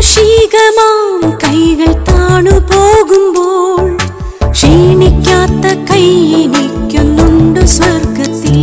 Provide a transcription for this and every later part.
ശിഷ്ടമാം കൈകൾ താണു പോകുമ്പോൾ ക്ഷീണിക്കാത്ത കൈ എനിക്കുന്നുണ്ട് സ്വർഗത്തിൽ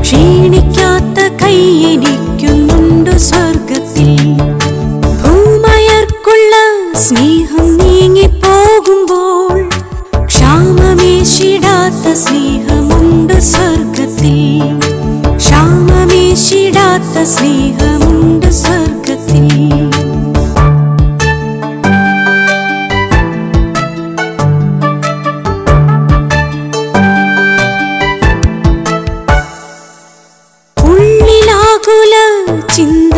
ക്ഷീണിക്കാത്ത കൈ എനിക്കുന്നുണ്ട് സ്വർഗത്തിൽ ഭൂമയർക്കുള്ള സ്നേഹം നീങ്ങിപ്പോകുമ്പോൾ ക്ഷാമമേശിടാത്ത സ്നേഹമുണ്ട് സ്വർഗത്തിൽ ക്ഷാമമേശിടാത്ത സ്നേഹമുണ്ട് സ്വർഗത്തിൽ 진다